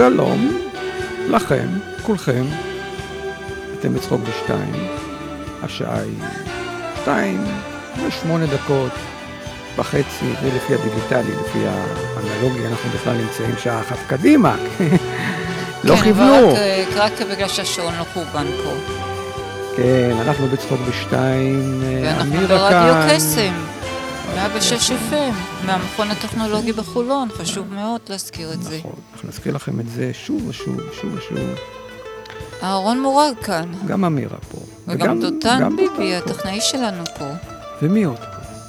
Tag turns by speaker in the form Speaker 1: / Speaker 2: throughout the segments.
Speaker 1: שלום לכם, כולכם. אתם בצחוק בשתיים, השעה היא שתיים ושמונה דקות וחצי, זה לפי הדיגיטלי, לפי האנלוגי, אנחנו בכלל נמצאים שעה אחת קדימה. לא
Speaker 2: כן,
Speaker 1: כיוונו.
Speaker 2: אבל רק, רק בגלל שהשעון לא חורבן פה.
Speaker 1: כן, אנחנו בצחוק בשתיים, אה,
Speaker 2: ואנחנו
Speaker 1: אמירה
Speaker 2: ברדיו
Speaker 1: כאן.
Speaker 2: קסם, 106 FM, מהמכון הטכנולוגי בחולון, חשוב מאוד להזכיר את זה.
Speaker 1: נכון, אנחנו נזכיר לכם את זה שוב ושוב, שוב ושוב.
Speaker 2: אהרון מורג כאן,
Speaker 1: גם אמירה פה.
Speaker 2: וגם דותן ביבי,
Speaker 1: פה.
Speaker 2: הטכנאי שלנו פה.
Speaker 1: ומי עוד?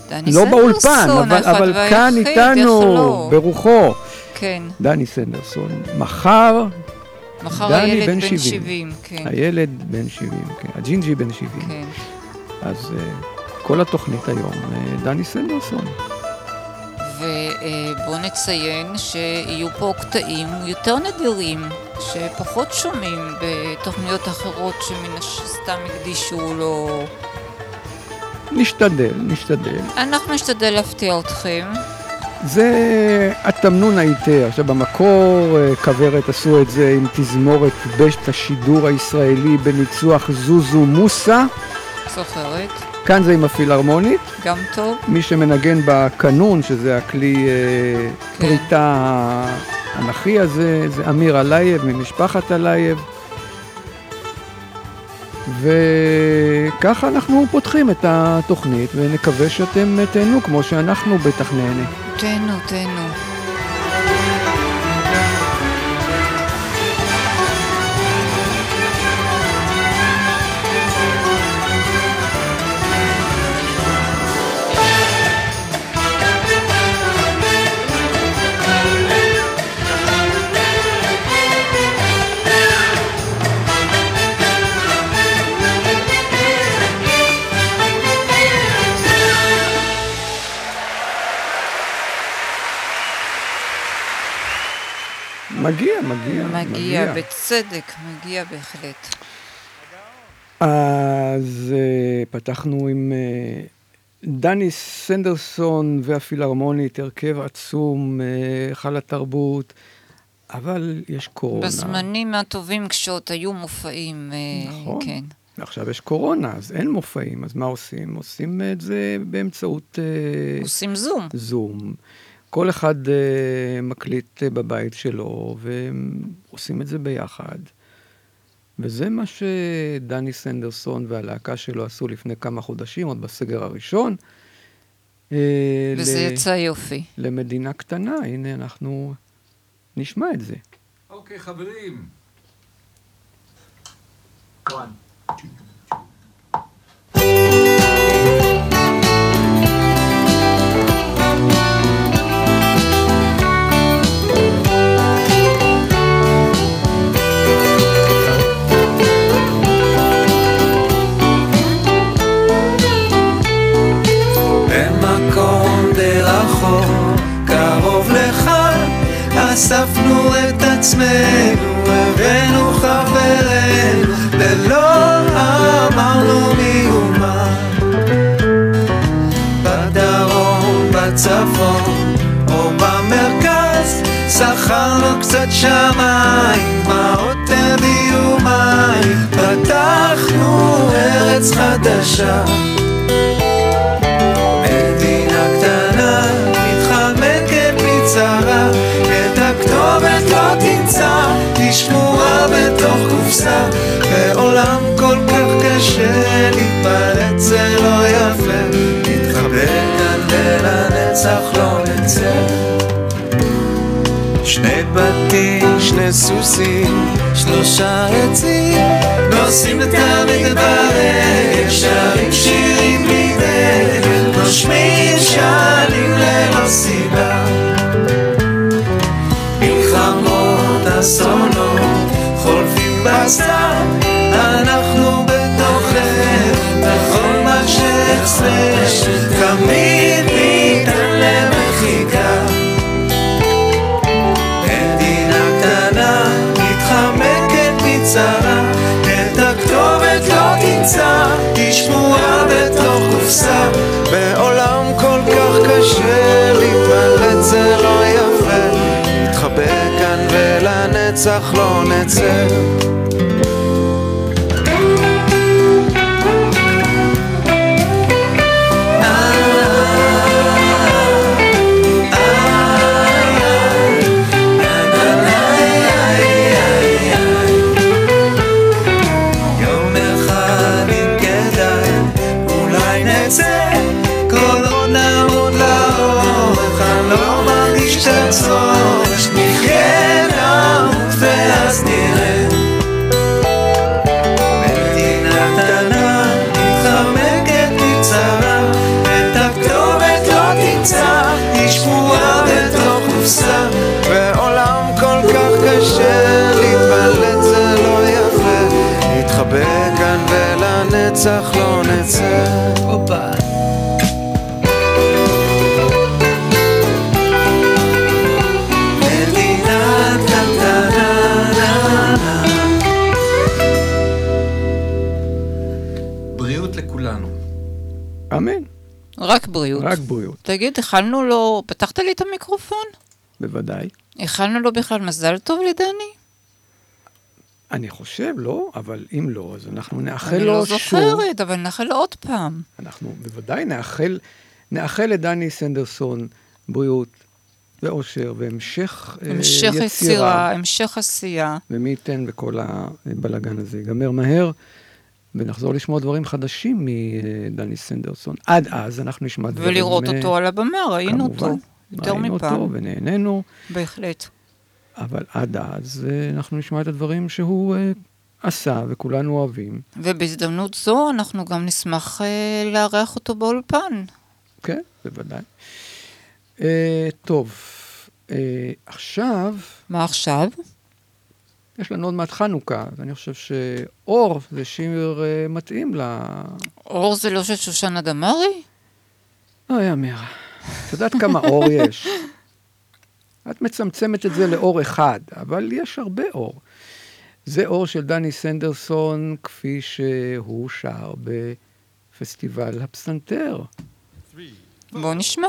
Speaker 2: דני
Speaker 1: לא באולפן, אבל, כאן איתנו? ברוחו.
Speaker 2: כן,
Speaker 1: דני סנדרסון. מחר,
Speaker 2: מחר
Speaker 1: דני
Speaker 2: הילד
Speaker 1: בן
Speaker 2: בן
Speaker 1: 70.
Speaker 2: 70, כן,
Speaker 1: הילד בן 70, כן. הג'ינג'י בן 70.
Speaker 2: כן.
Speaker 1: אז אה, כל התוכנית היום, אה, דני סנדרסון.
Speaker 2: ובואו נציין שיהיו פה קטעים יותר נדירים, שפחות שומעים בתוכניות אחרות שמן הסתם הקדישו לו.
Speaker 1: נשתדל, נשתדל.
Speaker 2: אנחנו נשתדל להפתיע אתכם.
Speaker 1: זה התמנון היטה. עכשיו במקור אה, כוורת עשו את זה עם תזמורת בית השידור הישראלי בניצוח זוזו מוסה.
Speaker 2: זוכרת?
Speaker 1: כאן זה עם הפילהרמונית.
Speaker 2: גם טוב.
Speaker 1: מי שמנגן בקנון, שזה הכלי אה,
Speaker 2: כן.
Speaker 1: פריטה האנכי הזה, זה אמיר אלייב ממשפחת אלייב. וככה אנחנו פותחים את התוכנית, ונקווה שאתם תהנו כמו שאנחנו בטח נהנה.
Speaker 2: תהנו, תהנו.
Speaker 1: מגיע, מגיע.
Speaker 2: מגיע, בצדק, מגיע בהחלט.
Speaker 1: אז uh, פתחנו עם uh, דני סנדרסון והפילהרמונית, הרכב עצום, היכל uh, התרבות, אבל יש קורונה.
Speaker 2: בזמנים הטובים כשעוד היו מופעים,
Speaker 1: נכון.
Speaker 2: כן.
Speaker 1: עכשיו יש קורונה, אז אין מופעים, אז מה עושים? עושים את זה באמצעות...
Speaker 2: עושים זום.
Speaker 1: זום. כל אחד uh, מקליט uh, בבית שלו, ועושים את זה ביחד. וזה מה שדני סנדרסון והלהקה שלו עשו לפני כמה חודשים, עוד בסגר הראשון.
Speaker 2: וזה ל... יצא יופי.
Speaker 1: למדינה קטנה, הנה אנחנו נשמע את זה.
Speaker 3: אוקיי, okay, חברים. One, two. עצמנו, הבאנו חברינו, ולא אמרנו מאומה. בדרום, בצפון, או במרכז, שכרנו קצת שמיים, דמעות הביאו מים, פתחנו ארץ חדשה. בתים, שני סוסים, שלושה עצים, נוסעים את המדבר, שרים שירים בלי דרך, נושמים שנים ללא סיבה. אסונות חולפים בסתם, אנחנו בתוכנו, בכל מה שאצלנו, ולנצח לא נצא ולנצח לא נצא
Speaker 1: אמן.
Speaker 2: רק בריאות.
Speaker 1: רק בריאות.
Speaker 2: תגיד, הכלנו לו, פתחת לי את המיקרופון?
Speaker 1: בוודאי.
Speaker 2: הכלנו לו בכלל מזל טוב לדני?
Speaker 1: אני חושב, לא, אבל אם לא, אז אנחנו נאחל
Speaker 2: אני
Speaker 1: לו
Speaker 2: לא
Speaker 1: שוב.
Speaker 2: זוכרת, אבל נאחל לו עוד פעם.
Speaker 1: אנחנו בוודאי נאחל, נאחל לדני סנדרסון בריאות ואושר והמשך אה,
Speaker 2: המשך
Speaker 1: יצירה.
Speaker 2: יצירה, המשך עשייה.
Speaker 1: ומי ייתן וכל הבלגן הזה ייגמר מהר, ונחזור לשמוע דברים חדשים מדני סנדרסון. עד אז אנחנו נשמע דברים...
Speaker 2: ולראות
Speaker 1: אה,
Speaker 2: אותו על הבמה, ראינו
Speaker 1: כמובן,
Speaker 2: אותו. יותר
Speaker 1: ראינו
Speaker 2: מפעם.
Speaker 1: אותו ונהנינו,
Speaker 2: בהחלט.
Speaker 1: אבל עד אז אה, אנחנו נשמע את הדברים שהוא אה, עשה וכולנו אוהבים.
Speaker 2: ובהזדמנות זו אנחנו גם נשמח אה, לארח אותו באולפן.
Speaker 1: כן, בוודאי. אה, טוב, אה, עכשיו
Speaker 2: מה עכשיו?
Speaker 1: יש לנו עוד מעט חנוכה, אז אני חושב שאור זה שיר אה, מתאים ל...
Speaker 2: אור זה לא של שושנה דמארי?
Speaker 1: אוי, אמירה. את יודעת כמה אור יש? את מצמצמת את זה לאור אחד, אבל יש הרבה אור. זה אור של דני סנדרסון, כפי שהוא שר בפסטיבל הפסנתר.
Speaker 4: בואו נשמע.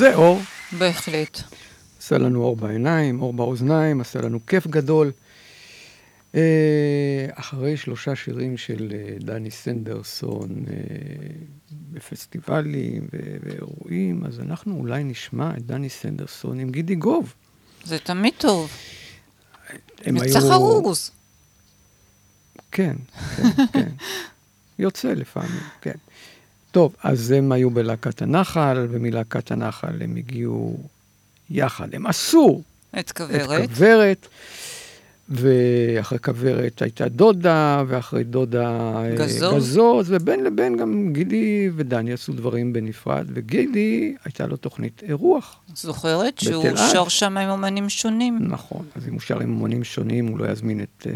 Speaker 1: זה אור.
Speaker 4: בהחלט.
Speaker 1: עשה לנו אור בעיניים, אור באוזניים, עשה לנו כיף גדול. אה, אחרי שלושה שירים של אה, דני סנדרסון אה, בפסטיבלים ואירועים, אז אנחנו אולי נשמע את דני סנדרסון עם גידי גוב.
Speaker 4: זה תמיד טוב.
Speaker 1: הם
Speaker 4: יצא חרוז.
Speaker 1: כן, כן, כן. יוצא לפעמים, כן. טוב, אז הם היו בלהקת הנחל, ומלהקת הנחל הם הגיעו יחד. הם עשו
Speaker 4: את
Speaker 1: את
Speaker 4: כוורת.
Speaker 1: ואחרי כוורת הייתה דודה, ואחרי דודה אה,
Speaker 4: גזוז.
Speaker 1: גזוז, ובין לבין גם גידי ודני עשו דברים בנפרד, וגידי הייתה לו תוכנית אירוח.
Speaker 4: זוכרת שהוא. שר שם עם אומנים שונים.
Speaker 1: נכון, אז אם הוא שר עם אמנים שונים, הוא לא יזמין את אה,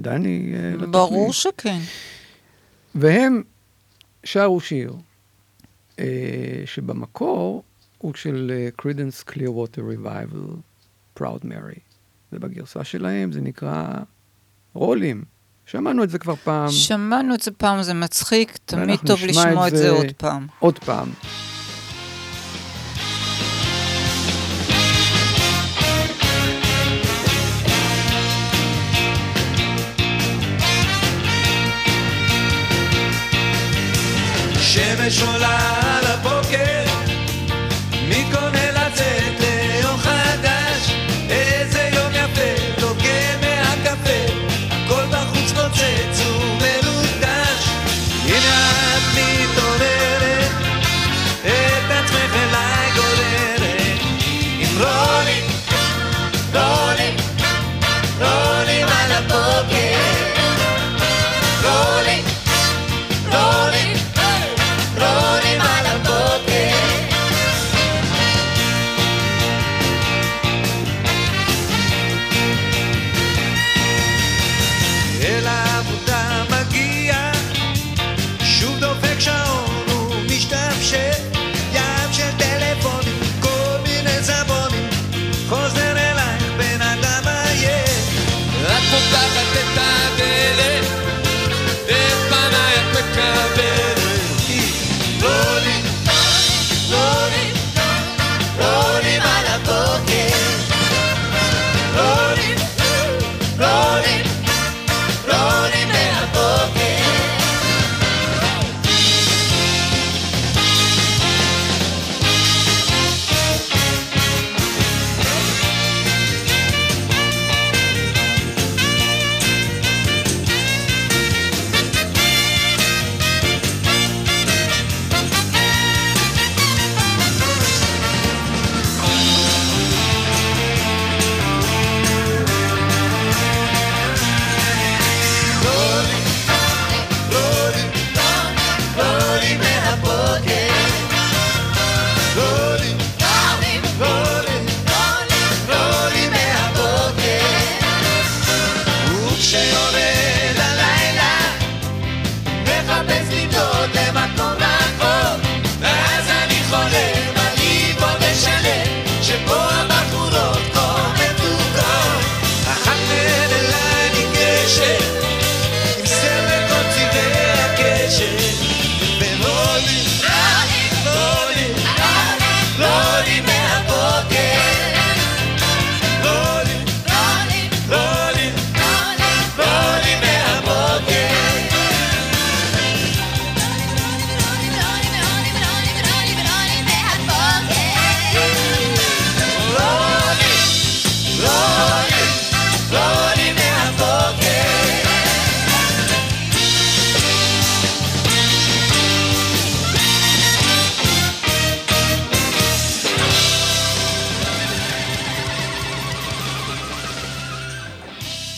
Speaker 1: דני אה, לתוכנית.
Speaker 4: ברור שכן.
Speaker 1: והם שרו שיר אה, שבמקור הוא של Creedence Clearwater Revival, Proud Mary. ובגרסה שלהם זה נקרא רולים. שמענו את זה כבר פעם.
Speaker 2: שמענו את זה פעם, זה מצחיק, תמיד טוב לשמוע את זה עוד פעם.
Speaker 1: עוד פעם.
Speaker 5: שמש עולה על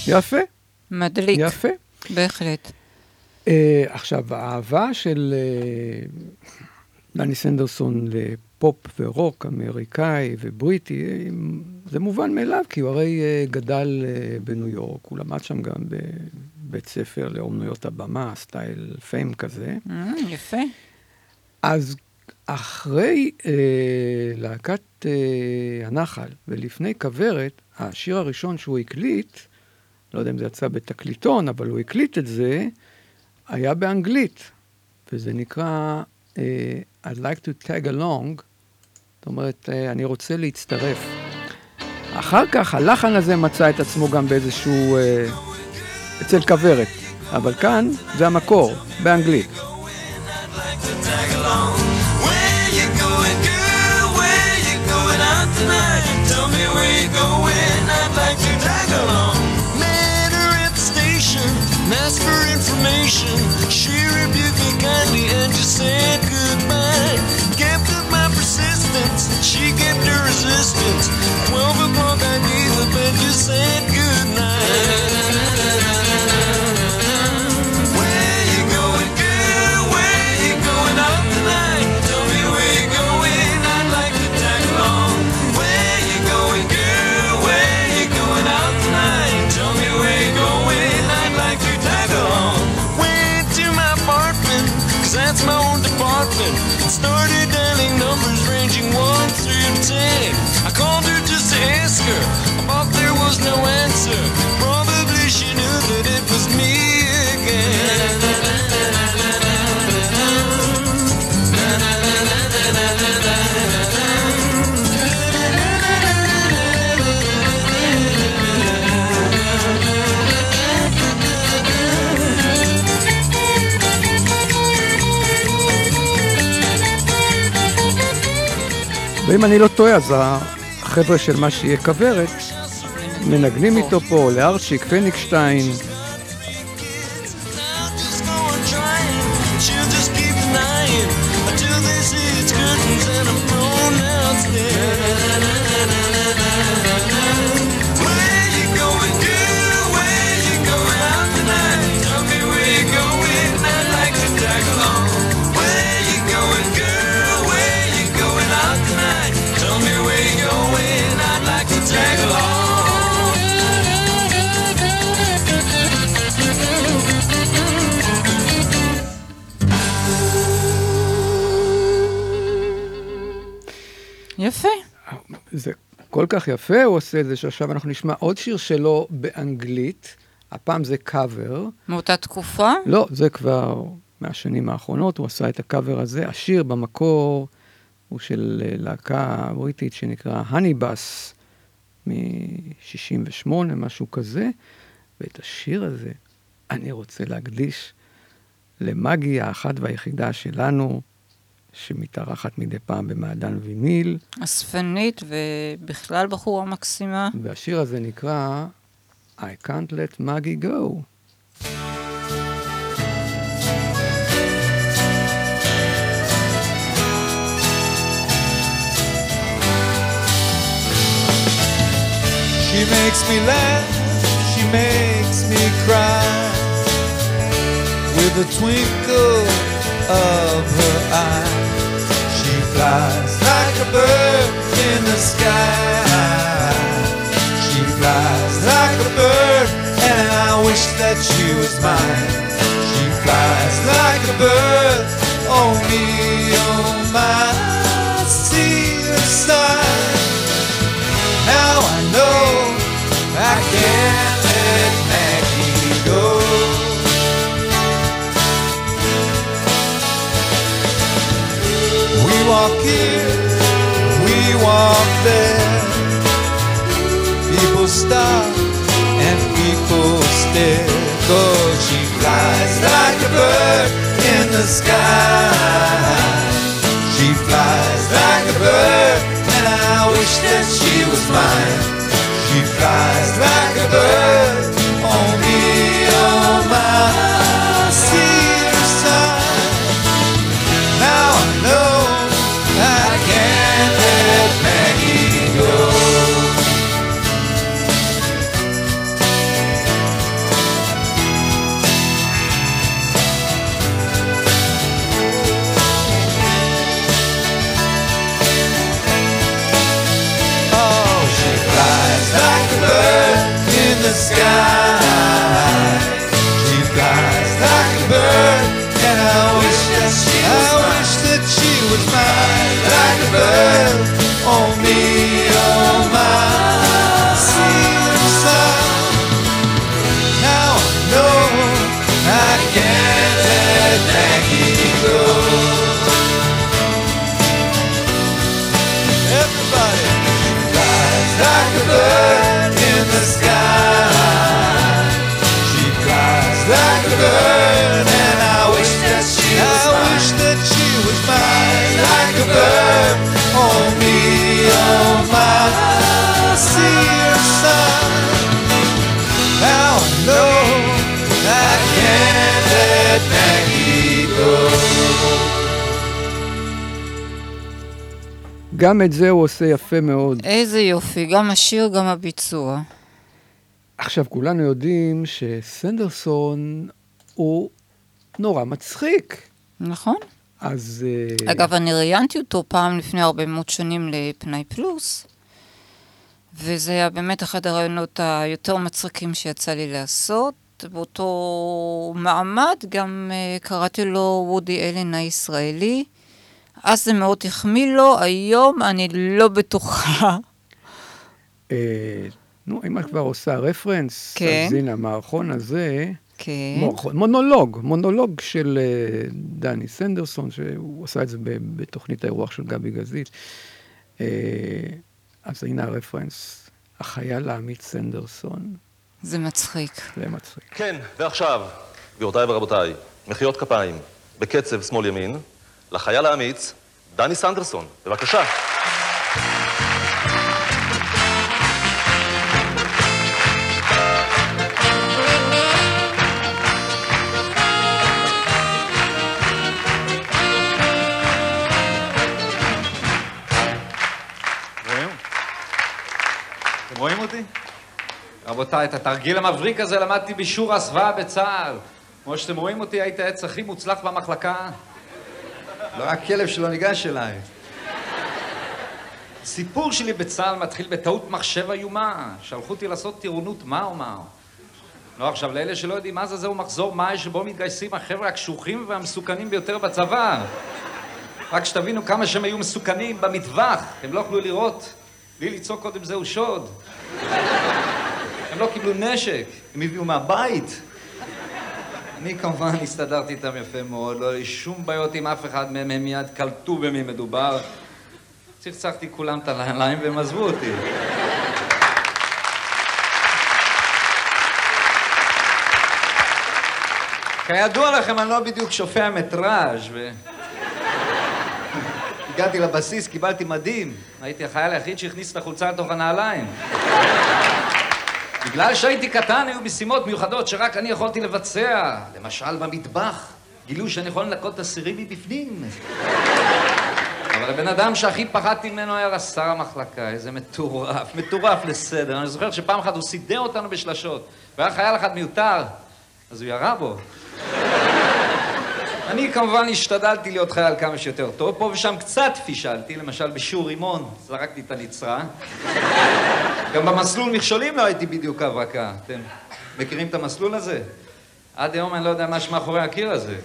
Speaker 5: יפה,
Speaker 2: מדליק,
Speaker 1: יפה.
Speaker 2: בהחלט.
Speaker 1: Uh, עכשיו, האהבה של uh, דני סנדרסון לפופ ורוק אמריקאי ובריטי, אה, זה מובן מאליו, כי הוא הרי uh, גדל uh, בניו יורק, הוא למד שם גם בבית ספר לאומנויות הבמה, סטייל פיים כזה.
Speaker 2: אה, יפה.
Speaker 1: אז אחרי אה, להקת אה, הנחל ולפני כוורת, השיר הראשון שהוא הקליט, לא יודע אם זה יצא בתקליטון, אבל הוא הקליט את זה, היה באנגלית, וזה נקרא אה, I'd like to tag along, זאת אומרת, אה, אני רוצה להצטרף. אחר כך הלחן הזה מצא את עצמו גם באיזשהו... אה, אצל כוורת, אבל כאן זה המקור, באנגלית.
Speaker 5: Information. She rebuked me kindly and just said goodbye. Kept up my persistence, she kept her resistance.
Speaker 1: ואם אני לא טועה, אז החבר'ה של מה שיהיה כוורת, מנגנים איתו פה, לארצ'יק, פניקשטיין,
Speaker 5: Now
Speaker 1: כל כך יפה הוא עושה את זה, שעכשיו אנחנו נשמע עוד שיר שלו באנגלית, הפעם זה קאבר.
Speaker 2: מאותה תקופה?
Speaker 1: לא, זה כבר מהשנים האחרונות, הוא עשה את הקאבר הזה. השיר במקור הוא של אה, להקה בריטית שנקרא הניבאס מ-68, משהו כזה, ואת השיר הזה אני רוצה להקדיש למגי האחת והיחידה שלנו, שמתארחת מדי פעם במעדן ויניל,
Speaker 2: אספנית ובכלל בחורה מקסימה.
Speaker 1: והשיר הזה נקרא I can't let Maggie go.
Speaker 4: She makes me laugh, she makes me cry with a twinkle of her eye. She flies like a bird in the sky. She flies like a bird, and I wish that she was mine. She flies like a bird, bird in the sky. She flies like a bird, and I wish that she was mine. She flies like a bird,
Speaker 1: גם את זה הוא עושה יפה מאוד.
Speaker 2: איזה יופי, גם השיר, גם הביצוע.
Speaker 1: עכשיו, כולנו יודעים שסנדרסון הוא נורא מצחיק.
Speaker 2: נכון.
Speaker 1: אז... אה,
Speaker 2: אגב, אני ראיינתי אותו פעם לפני הרבה מאוד שנים לפנאי פלוס, וזה היה באמת אחד הרעיונות היותר מצחיקים שיצא לי לעשות. באותו מעמד גם uh, קראתי לו וודי אלן הישראלי. אז זה מאוד החמיא לו, היום אני לא בטוחה.
Speaker 1: אה, נו, אם את כבר עושה רפרנס,
Speaker 2: כן.
Speaker 1: אז הנה, המערכון הזה,
Speaker 2: כן.
Speaker 1: מערכון, מונולוג, מונולוג של אה, דני סנדרסון, שהוא עשה את זה בתוכנית האירוח של גבי גזית. אה, אז הנה הרפרנס, החייל האמיץ סנדרסון,
Speaker 2: זה מצחיק.
Speaker 1: זה מצחיק.
Speaker 6: כן, ועכשיו, גבירותיי ורבותיי, מחיאות כפיים, בקצב שמאל-ימין, לחייל האמיץ, דני סנדרסון. בבקשה. רואים אותי?
Speaker 7: רבותיי, את התרגיל המבריק הזה למדתי בשיעור הסוואה בצה"ל. כמו שאתם רואים אותי, היית העץ הכי מוצלח במחלקה. לא היה כלב שלא ניגש אליי. הסיפור שלי בצה"ל מתחיל בטעות מחשב איומה. שלחו אותי לעשות טירונות מהו מהו. לא, עכשיו, לאלה שלא יודעים מה זה, זהו מחזור מאי שבו מתגייסים החבר'ה הקשוחים והמסוכנים ביותר בצבא. רק שתבינו כמה שהם היו מסוכנים במטווח, הם לא יכלו לראות. בלי לצעוק קודם זהו שוד. הם לא קיבלו נשק, הם הביאו מהבית. אני כמובן הסתדרתי איתם יפה מאוד, לא היה לי שום בעיות עם אף אחד מהם, הם מיד קלטו במי מדובר. צחצחתי כולם את הנעליים והם עזבו אותי. כידוע לכם, אני לא בדיוק שופע מטראז' ו... הגעתי לבסיס, קיבלתי מדים. הייתי החייל היחיד שהכניס את החולצה לתוך הנעליים. בגלל שהייתי קטן, היו משימות מיוחדות שרק אני יכולתי לבצע. למשל במטבח. גילו שאני יכול לנקות את הסירים מבפנים. אבל הבן אדם שהכי פחדתי ממנו היה רס"ר המחלקה, איזה מטורף, מטורף לסדר. אני זוכר שפעם אחת הוא סידר אותנו בשלשות, והיה חייל אחד מיותר, אז הוא ירה בו. אני כמובן השתדלתי להיות חייל כמה שיותר טוב, פה ושם קצת פישלתי, למשל בשיעור רימון, זרקתי את הנצרה. גם במסלול מכשולים לא הייתי בדיוק הברקה. אתם מכירים את המסלול הזה? עד היום אני לא יודע מה שמאחורי הקיר הזה.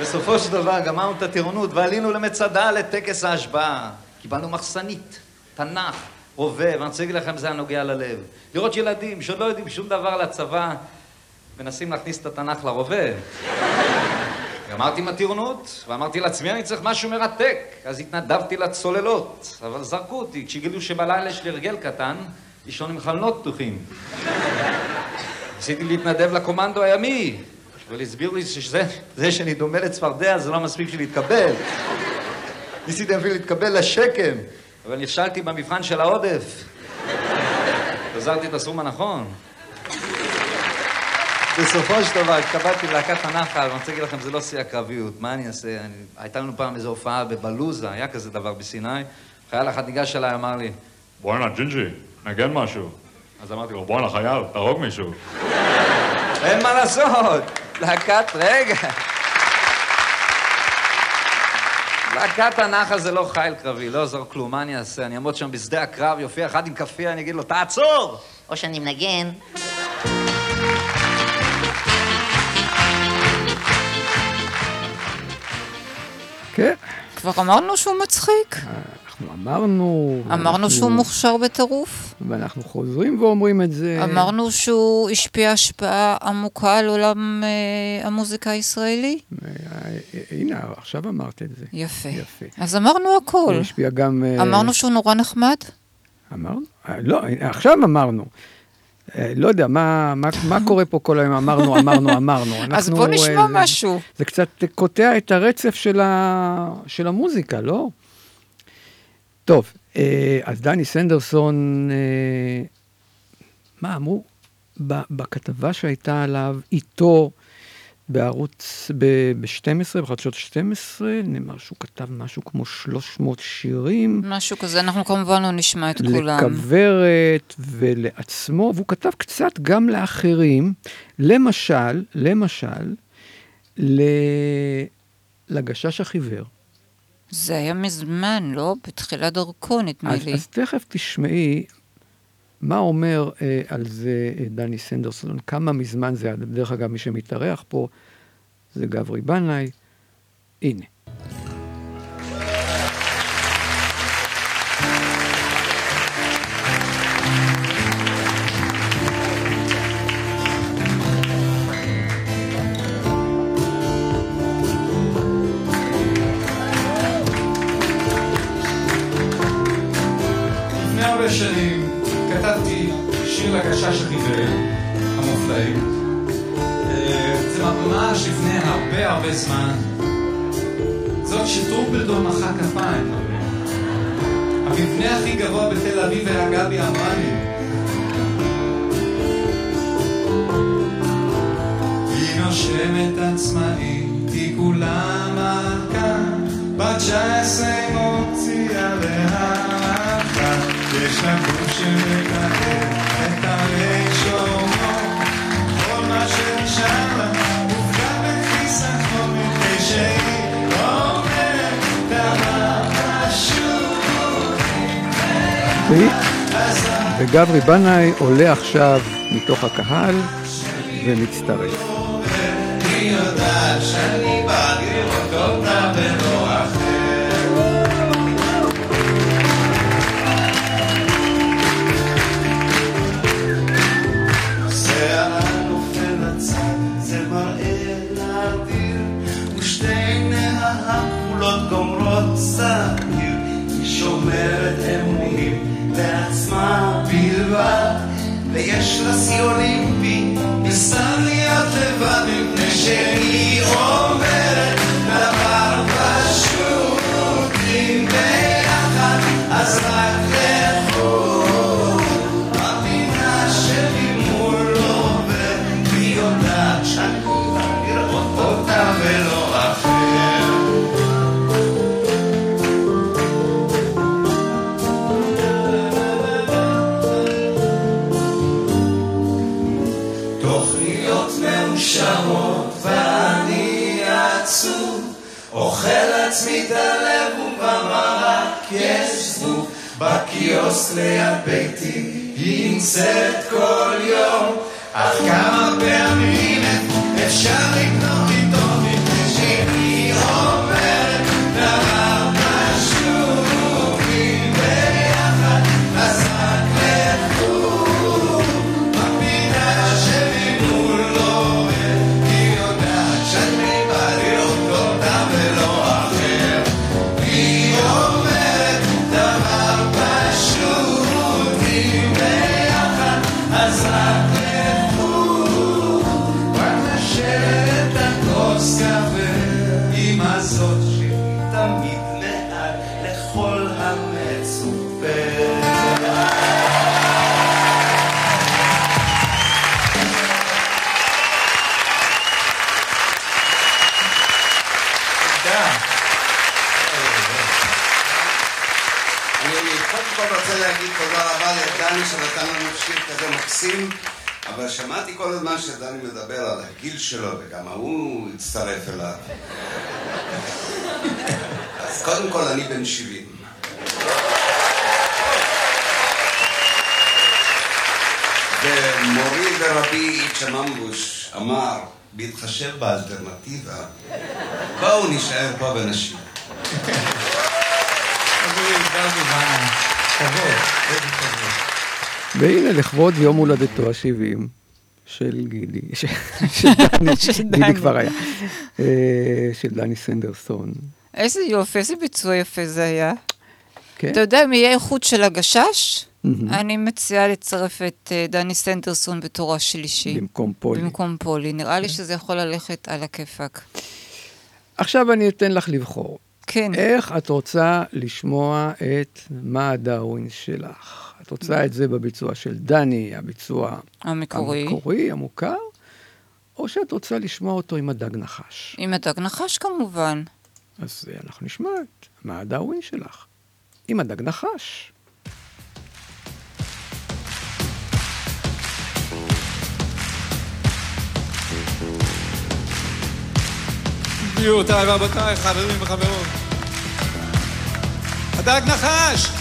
Speaker 7: בסופו של דבר גמרנו את הטירונות ועלינו למצדה לטקס ההשבעה. קיבלנו מחסנית, תנ"ך, רובה, ואני רוצה להגיד לכם, זה היה נוגע ללב. לראות ילדים שעוד לא יודעים שום דבר לצבא, מנסים להכניס את התנ"ך לרובה. גמרתי עם הטירונות, ואמרתי לעצמי, אני צריך משהו מרתק. אז התנדבתי לצוללות, אבל זרקו אותי, כשגילו שבלילה יש לי הרגל קטן, לישון עם חלונות פתוחים. ניסיתי להתנדב לקומנדו הימי, אבל הסבירו לי שזה זה שאני דומה לצפרדע זה לא מספיק בשביל להתקבל. ניסיתי אפילו להתקבל לשקם, אבל נכשלתי במבחן של העודף. גזרתי את הסכום הנכון. בסופו של דבר התקבלתי ללהקת הנחל, ואני רוצה להגיד לכם, זה לא שיא הקרביות, מה אני אעשה? אני... הייתה לנו פעם איזו הופעה בבלוזה, היה כזה דבר בסיני, חייל אחד ניגש אליי, אמר לי,
Speaker 8: בואנה, ג'ינג'י, נגן משהו. אז אמרתי לו, בואנה, חייל, תהרוג מישהו.
Speaker 7: אין מה לעשות, להקת, רגע. להקת הנחל זה לא חייל קרבי, לא יעזור כלום, מה אני אעשה? אני אעמוד שם בשדה הקרב, יופיע אחד עם כאפיה, אני אגיד לו, תעצור!
Speaker 9: או שאני מנגן.
Speaker 1: כן,
Speaker 2: כבר אמרנו שהוא מצחיק.
Speaker 1: אנחנו אמרנו...
Speaker 2: אמרנו
Speaker 1: ואנחנו-
Speaker 2: שהוא מוכשר בטירוף.
Speaker 1: ואנחנו חוזרים ואומרים את זה.
Speaker 2: אמרנו שהוא השפיע השפעה עמוקה על עולם אה, המוזיקה הישראלי.
Speaker 1: אה, הנה, עכשיו אמרת את זה.
Speaker 2: יפה.
Speaker 1: יפה.
Speaker 2: אז אמרנו הכל.
Speaker 1: הוא השפיע גם... אה,
Speaker 2: אמרנו שהוא נורא נחמד?
Speaker 1: אמרנו? אה, לא, עכשיו אמרנו. אה, לא יודע, מה, מה, מה קורה פה כל היום? אמרנו, אמרנו, אמרנו.
Speaker 2: אז
Speaker 1: אנחנו,
Speaker 2: בוא
Speaker 1: אה,
Speaker 2: נשמע
Speaker 1: זה-
Speaker 2: משהו.
Speaker 1: זה קצת קוטע את הרצף של, ה, של המוזיקה, לא? טוב, אה, אז דני סנדרסון, אה, מה אמרו? בכתבה שהייתה עליו, איתו, בערוץ, ב-12, בחדשות 12, נאמר שהוא כתב משהו כמו 300 שירים.
Speaker 2: משהו כזה, אנחנו כמובן לא נשמע את כולם.
Speaker 1: לכוורת ולעצמו, והוא כתב קצת גם לאחרים, למשל, למשל, ל... לגשש החיוור.
Speaker 2: זה היה מזמן, לא? בתחילת דרכו, נדמה
Speaker 1: אז,
Speaker 2: לי.
Speaker 1: אז תכף תשמעי מה אומר אה, על זה אה, דני סנדרסון, כמה מזמן זה. דרך אגב, מי שמתארח פה זה גברי בנאי. הנה. וגברי בנאי עולה עכשיו מתוך הקהל ומצטרף.
Speaker 5: ויש לה שיא אולימפי, וסתם להיות לבד מפני שהיא אומרת בקיוסק ליד ביתי היא נמצאת כל יום. אך כמה פעמים אפשר לקנות
Speaker 10: כל הזמן שדני מדבר על הגיל שלו, וגם ההוא הצטרף אליו. אז קודם כל אני בן 70. ומורי ורבי איצ'ה ממבוש אמר, בהתחשב באלטרנטיבה, בואו נישאר פה ונשאיר.
Speaker 1: והנה לכבוד יום הולדתו ה-70 של גידי, של דני, גידי. כבר היה, אה, של דני סנדרסון.
Speaker 2: איזה יופי, איזה ביצוע יפה זה היה.
Speaker 1: כן.
Speaker 2: אתה יודע, אם יהיה איכות של הגשש. אני מציעה לצרף את אה, דני סנדרסון בתור השלישי.
Speaker 1: במקום פולי.
Speaker 2: במקום פולי. נראה לי שזה יכול ללכת על הכיפאק.
Speaker 1: עכשיו אני אתן לך לבחור.
Speaker 2: כן.
Speaker 1: איך את רוצה לשמוע את מה הדאווין שלך? רוצה את זה בביצוע של דני, הביצוע
Speaker 2: המקורי.
Speaker 1: המקורי, המוכר, או שאת רוצה לשמוע אותו עם הדג נחש?
Speaker 2: עם הדג נחש כמובן.
Speaker 1: אז אה, אנחנו נשמע את מה הדאווין שלך, עם הדג נחש.
Speaker 4: גבירותיי ורבותיי, חברים וחברות. הדג נחש!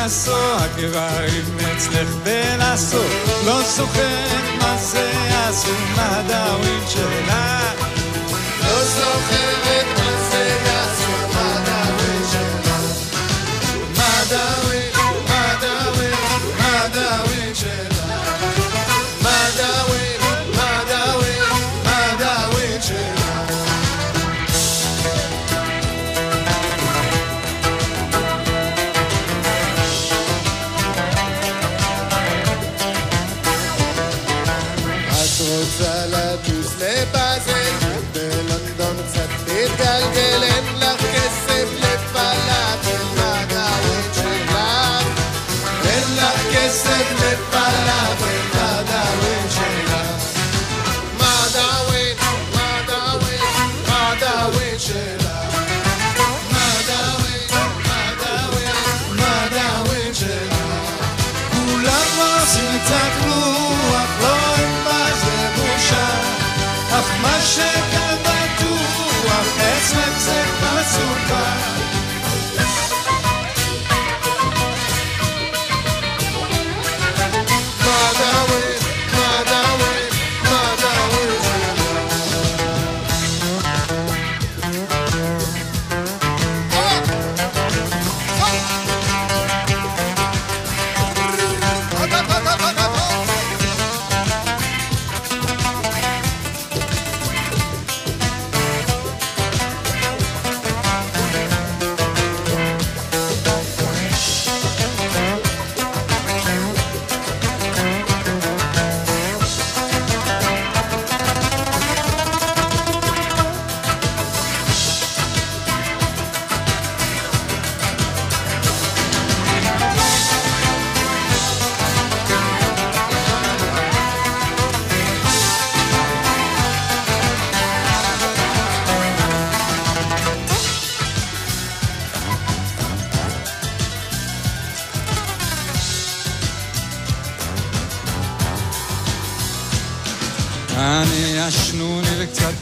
Speaker 4: על פיקאסו, הגברים אצלך בלעשות, לא זוכרת מה זה עשו מהדאווין שלה.
Speaker 11: לא זוכרת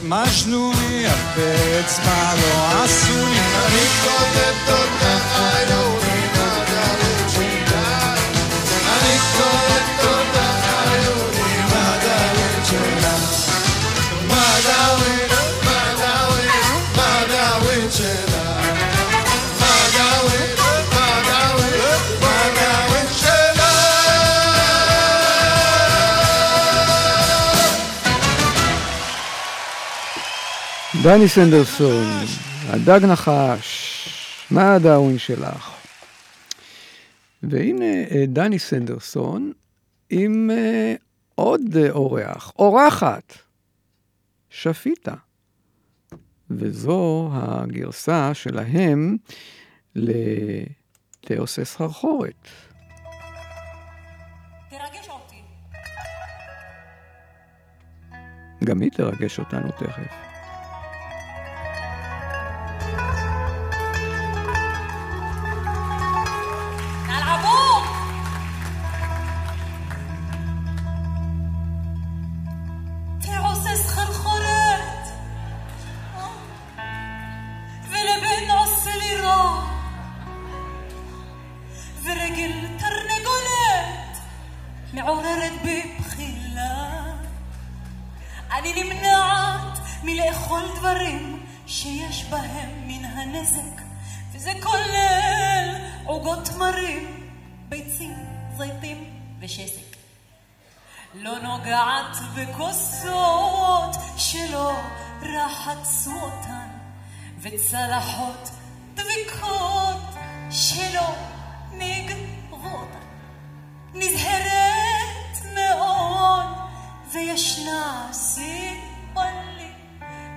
Speaker 4: וקצת משנוני, אך באצבע לא עשוני.
Speaker 11: אני כותב תודה עיוני, מדאווין
Speaker 1: דני סנדרסון, הדג נחש, מה הדאווין שלך? והנה אה, דני סנדרסון עם אה, עוד אה, אורח, אורחת, שפיטה. וזו הגרסה שלהם לתיאוס סחרחורת. גם היא תרגש אותנו תכף.
Speaker 12: מעוררת בבחילה אני נמנעת מלאכול דברים שיש בהם מן הנזק וזה כולל עוגות תמרים, ביצים, זיתים ושסק. לא נוגעת בכוסות שלא רחצו אותן, וצלחות דביקות שלא נגרו אותן. נזהרת וישנה סיבה לי,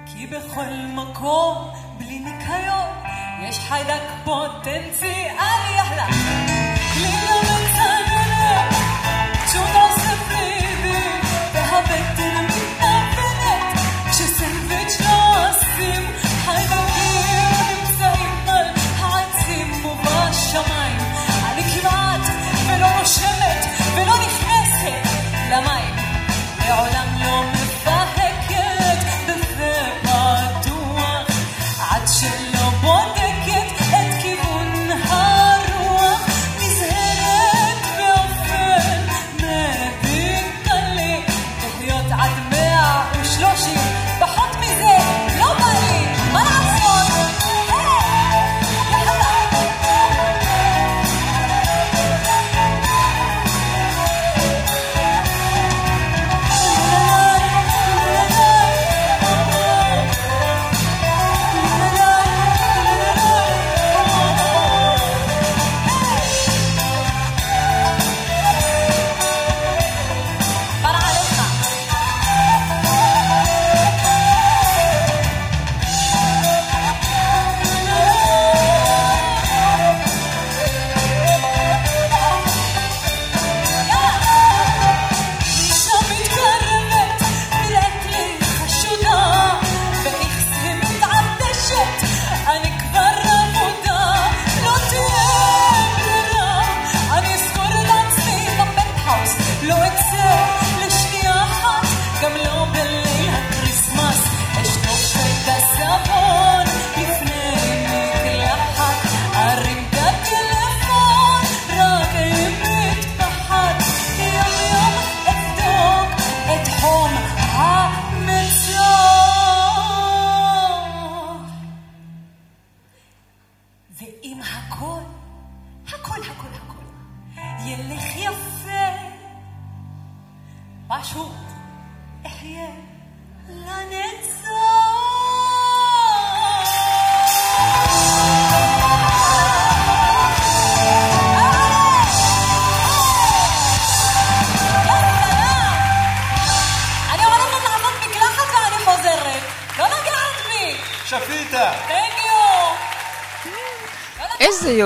Speaker 12: כי בכל מקום בלי ניקיון יש חיידק פוטנציאלי יחלה.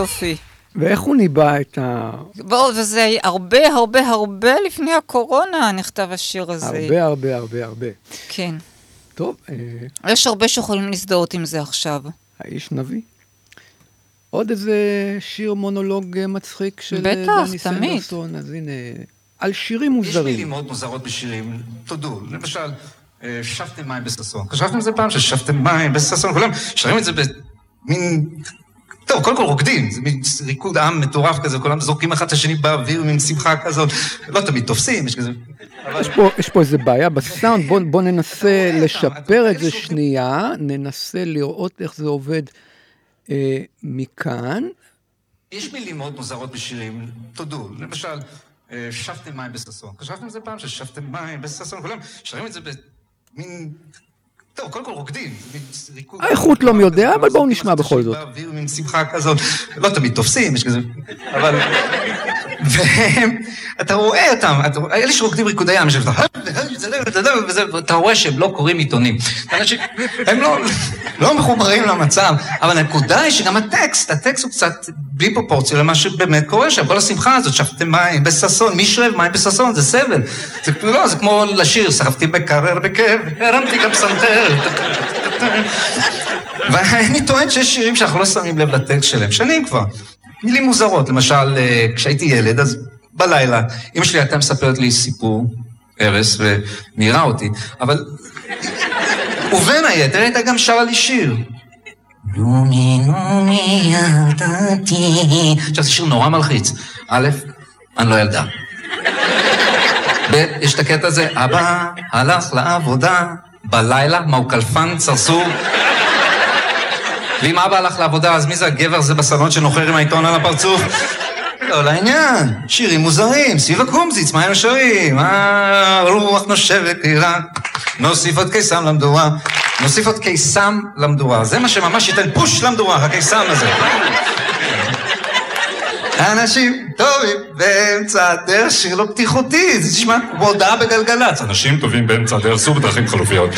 Speaker 2: יופי.
Speaker 1: ואיך הוא ניבא את ה...
Speaker 2: בואו, וזה הרבה הרבה הרבה לפני הקורונה נכתב השיר הזה.
Speaker 1: הרבה הרבה הרבה הרבה.
Speaker 2: כן.
Speaker 1: טוב, אה,
Speaker 2: יש הרבה שיכולים להזדהות עם זה עכשיו.
Speaker 1: האיש נביא. עוד איזה שיר מונולוג אה, מצחיק של אה,
Speaker 2: בטח,
Speaker 1: דני
Speaker 2: תמיד.
Speaker 1: סנדרסון, אז הנה, על שירים
Speaker 7: יש
Speaker 1: מוזרים.
Speaker 7: מילים מאוד מוזרות בשירים, תודו. למשל, אה, שפתם מים בששון. חשבתם על זה פעם ששפתם מים בששון? כולם שרים את זה במין... טוב, קודם כל רוקדים, זה מין ריקוד עם מטורף כזה, כולם זורקים אחד את השני באוויר, מין שמחה כזאת. לא תמיד תופסים, יש כזה...
Speaker 1: יש פה, יש פה איזה בעיה בסאונד, בוא, בוא ננסה לשפר את זה שנייה, ננסה לראות איך זה עובד אה, מכאן.
Speaker 7: יש מילים מאוד מוזרות בשירים, תודו. למשל, אה, שפתם מים בששון. חשבתם על זה פעם ששפתם מים בששון? כולם שרים את זה במין... טוב, קודם כל רוקדים.
Speaker 1: האיכות לא מי יודע, אבל בואו נשמע בכל זאת.
Speaker 7: באוויר, מין שמחה כזאת, לא תמיד תופסים, יש כזה... אבל... והם, אתה רואה אותם, אתה אלה שרוקדים ריקודי ים, ואתה רואה שהם לא קוראים עיתונים. הם לא, לא מחוברים למצב, אבל הנקודה היא שגם הטקסט, הטקסט הוא קצת בלי פרופורציה למה שבאמת קורה שם, כל השמחה הזאת, שפתם מים בששון, מי שואב מים בששון, זה סבל. זה, לא, זה כמו לשיר, שרפתי מקרר בכאב, הרמתי גם פסנתר. ואני טוען שיש שירים שאנחנו לא שמים לב לטקסט שלהם, שנים כבר. מילים מוזרות, למשל, אה, כשהייתי ילד, אז בלילה, אמא שלי הייתה מספרת לי סיפור, ארס, ומעירה אותי, אבל... ובין היתר הייתה גם שרה לי שיר. נומי נומי ילדתי. עכשיו זה שיר נורא מלחיץ. א', אני לא ילדה. ב', יש את הקטע הזה, אבא הלך לעבודה בלילה, מה הוא קלפן, צרצור? ואם אבא הלך לעבודה, אז מי זה הגבר הזה בסלון שנוחר עם העיתון על הפרצוף? לא לעניין, שירים מוזרים, סביב הקומזיץ, מה הם שרים? אה, רוח נושבת עירה, נוסיף עוד קיסם למדורה, נוסיף עוד קיסם למדורה, זה מה שממש ייתן פוש למדורה, הקיסם הזה. אנשים טובים באמצע הדרך, שיר לא פתיחותי, זה נשמע כמו הודעה בגלגלצ.
Speaker 8: אנשים טובים באמצע הדרך, סעו בדרכים חלופיות.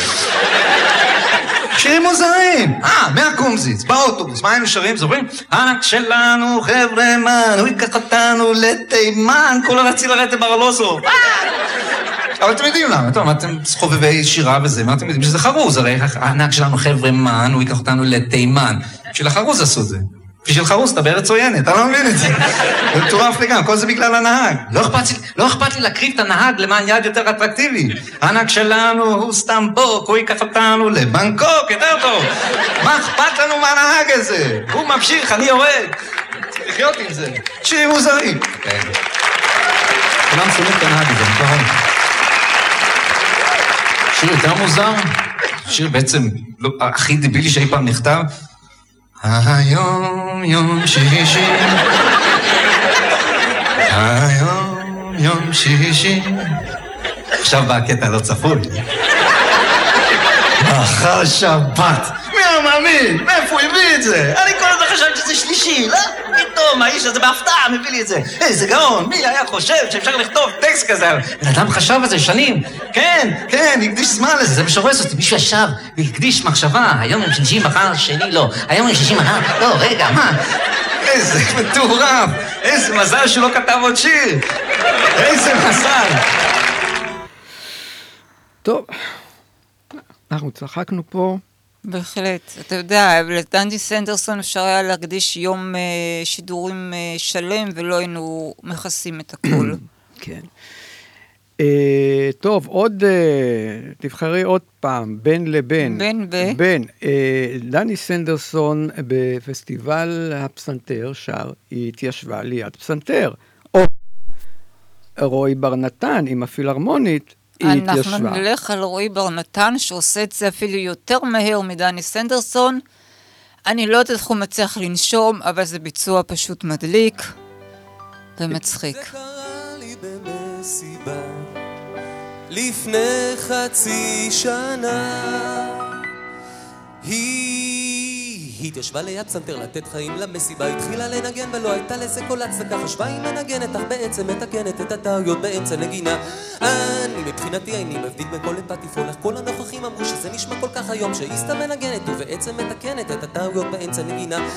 Speaker 7: שירים מוזרים. אה, מהקומזיץ, באוטובוס, מה היינו שרים? זוכרים? הענק שלנו, חבר'ה, מן, הוא ייקח אותנו לתימן, כולה להציל הרטב ארלוזוב. אבל אתם יודעים למה, טוב, אתם חובבי שירה וזה, מה אתם יודעים שזה חרוז, הרי הענק שלנו, חבר'ה, מן, הוא ייקח אותנו לתימן. בשביל החרוז עשו את זה. בשביל חרוז אתה בארץ עוינת, אתה לא מבין את זה. זה מטורף לגמרי, כל זה בגלל הנהג. לא אכפת לי, לא אכפת לי להקריב את הנהג למען יעד יותר אטרקטיבי. הענק שלנו הוא סתם בוק, הוא ייקח אותנו לבנקוק, יותר טוב. מה אכפת לנו מהנהג הזה? הוא ממשיך, אני יורד. צריך לחיות עם זה. שירים מוזרים. כן. כולם שונאים את הנהג הזה, נכון? שיר יותר מוזר, שיר בעצם לא, הכי דבילי שאי פעם נכתב. היום יום שישי, היום יום שישי. עכשיו בא הקטע הלא צפוי. מחר שבת. מי היה מאמין? מאיפה הוא הביא את זה? אני כל הזמן חשבתי שזה שלישי, לא? פתאום האיש הזה בהפתעה מביא לי את זה. איזה גאון, מי היה חושב שאפשר לכתוב טקסט כזה? בן אדם חשב על זה שנים. כן, כן, הקדיש זמן לזה, זה משורס אותי. מישהו ישב והקדיש מחשבה, היום יום שלישי, מחר שני לא. היום יום שלישי, מחר, לא, רגע, מה? איזה מטורף! איזה מזל שהוא לא כתב עוד שיר! איזה מזל!
Speaker 1: טוב, אנחנו צחקנו פה.
Speaker 2: בהחלט. אתה יודע, לדנדי סנדרסון אפשר היה להקדיש יום אה, שידורים אה, שלם ולא היינו מכסים את הכל.
Speaker 1: כן. אה, טוב, עוד, אה, תבחרי עוד פעם, בין לבין.
Speaker 2: בין ב?
Speaker 1: בין. אה, דני סנדרסון בפסטיבל הפסנתר שר, היא התיישבה ליד פסנתר. או רועי בר נתן עם הפילהרמונית, היא התיישבה.
Speaker 2: אנחנו נלך על רועי בר נתן, שעושה את זה אפילו יותר מהר מדני סנדרסון. אני לא יודעת איך הוא מצליח לנשום, אבל זה ביצוע פשוט מדליק. ומצחיק.
Speaker 13: במסיבה לפני חצי שנה היא התיישבה ליד פסנתר לתת חיים למסיבה. התחילה לנגן ולא הייתה לזה כל הצדקה. חשבה היא מנגנת אך בעצם מתקנת את הטעויות באמצע נגינה. אני מבחינתי איני מבדיל בין כל לפטיפון אך כל הנוכחים אמרו שזה נשמע כל כך היום שהיא סתם מנגנת ובעצם מתקנת את הטעויות באמצע נגינה.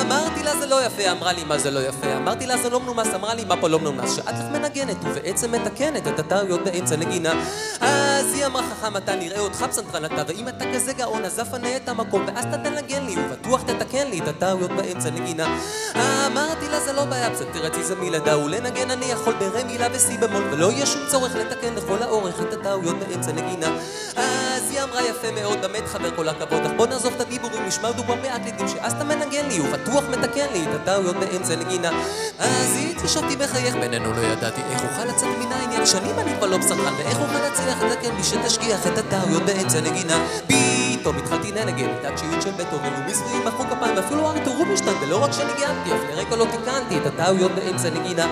Speaker 13: אמרתי לה זה לא יפה אמרה לי מה זה לא יפה? אמרתי לה זה לא מנומס אמרה לי מה פה לא מנומס? שאת לך מנגנת ובעצם מתקנת את הטעויות באמצע נגינה. אז היא אמרה חכם אתה נראה אותך פסנתרן אתה ואם אתה כזה גאון אז אפנה את המקום ואז אתה תנגן לי ובטוח תתקן לי את הטעויות באמצע נגינה. אמרתי לה זה לא בעיה פסנתר אצלי זה מלדה ולנגן אני יכול ברה מילה וסי במול ולא יהיה שום צורך לתקן לכל האורך את הטעויות באמצע נגינה. אז היא אמרה יפה מאוד באמת חבר כל הכבוד אך בוא נעזוב את הדיבורים נשמע דובר מעט לידים שאז אתה מנגן לי ובטוח מתקן לי את הטעויות באמצע נגינה. אז היא התיישב אותי מחייך בינינו לא ידעתי איך אוכל לצאת מן העניין. שנים אני כבר לא פסנתרן ואיך אוכל להצליח לתקן לי שתשגיח את הטעויות באמצע נגינה פתאום התחלתי לנגן את התשיעית של בטהובן ומסביבי מחאו כפיים ואפילו ארתור רובינשטיין ולא רק שניגנתי אף לרגע לא תיקנתי את הטעויות באמצע נגינה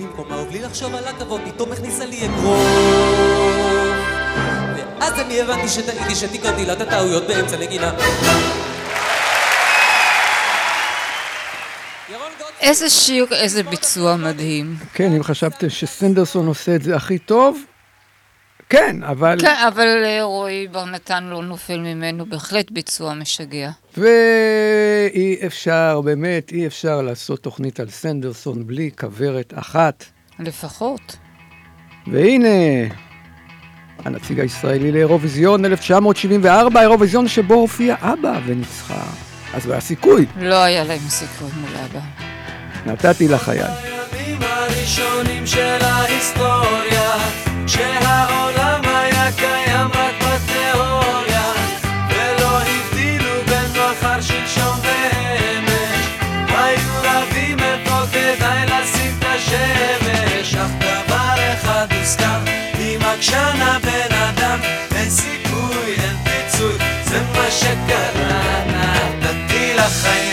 Speaker 13: במקומה, ובלי לחשוב על הכבוד, פתאום הכניסה לי אגרוף. ואז אני הבנתי שטעיתי שתיקנתי לה את הטעויות באמצע נגינה.
Speaker 2: איזה שיר, איזה ביצוע מדהים.
Speaker 1: כן, אם חשבתם שסנדרסון עושה את זה הכי טוב, כן, אבל...
Speaker 2: כן, אבל אה, רועי בר נתן לא נופל ממנו, בהחלט ביצוע משגע.
Speaker 1: ואי אפשר, באמת, אי אפשר לעשות תוכנית על סנדרסון בלי כוורת אחת.
Speaker 2: לפחות.
Speaker 1: והנה, הנציג הישראלי לאירוויזיון 1974, האירוויזיון שבו הופיע אבא וניצחה. אז לא היה סיכוי,
Speaker 2: לא היה להם סיכוי מול אבא.
Speaker 1: נתתי לחייל.
Speaker 5: הימים הראשונים של ההיסטוריה כשהעולם שקרה נתתי לחיי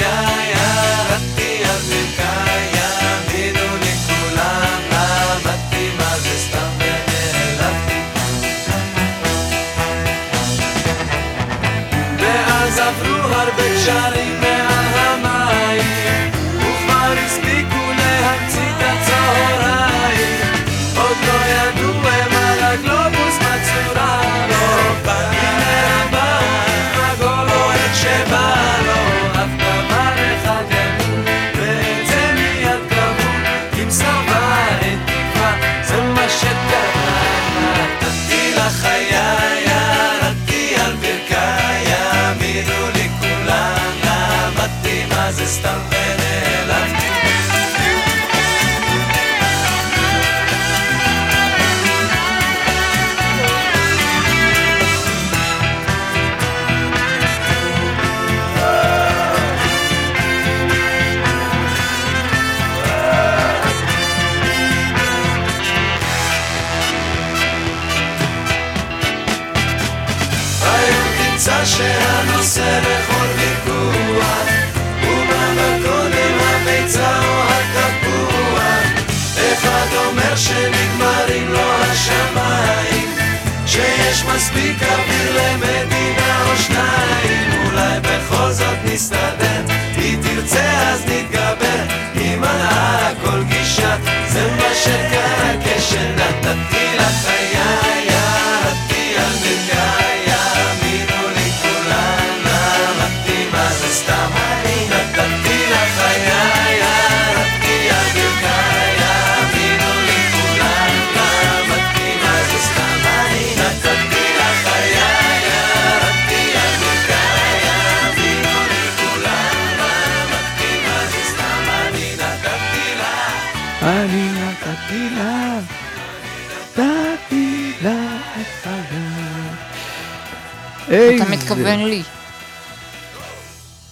Speaker 2: מתכוון לי.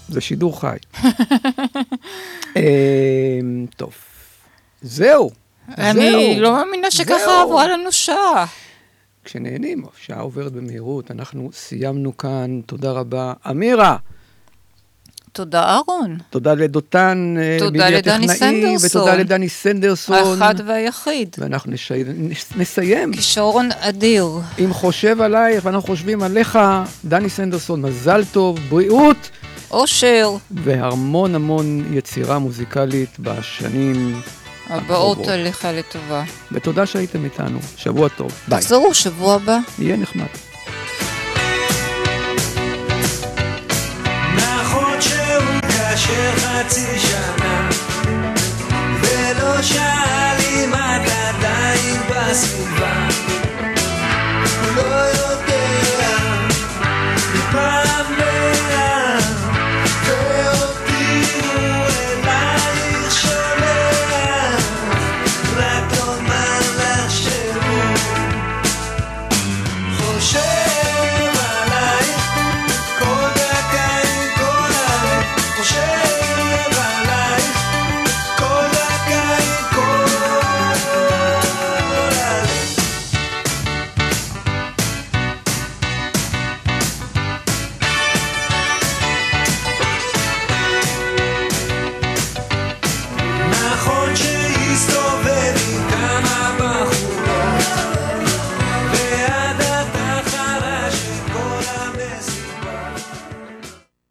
Speaker 1: זה שידור חי. אמ, טוב, זהו.
Speaker 2: אני. לא מאמינה שככה. עברה לנו שעה.
Speaker 1: כשנהנים, השעה עוברת במהירות, אנחנו סיימנו כאן, תודה רבה. אמירה,
Speaker 2: תודה אהרון.
Speaker 1: תודה לדותן, אה,
Speaker 2: תודה לדני סנדרסון.
Speaker 1: ותודה לדני סנדרסון.
Speaker 2: האחד והיחיד.
Speaker 1: ואנחנו נשי... נס- נסיים.
Speaker 2: כישרון אדיר.
Speaker 1: אם חושב עלייך ואנחנו חושבים עליך, דני סנדרסון, מזל טוב, בריאות.
Speaker 2: אושר.
Speaker 1: והמון המון יצירה מוזיקלית בשנים
Speaker 2: הבאות. עליך לטובה.
Speaker 1: ותודה שהייתם איתנו. שבוע טוב. ביי.
Speaker 2: תחזרו שבוע הבא.
Speaker 1: יהיה נחמד.
Speaker 5: כאשר חצי שנה ולא שאל אם את עדיין בסביבה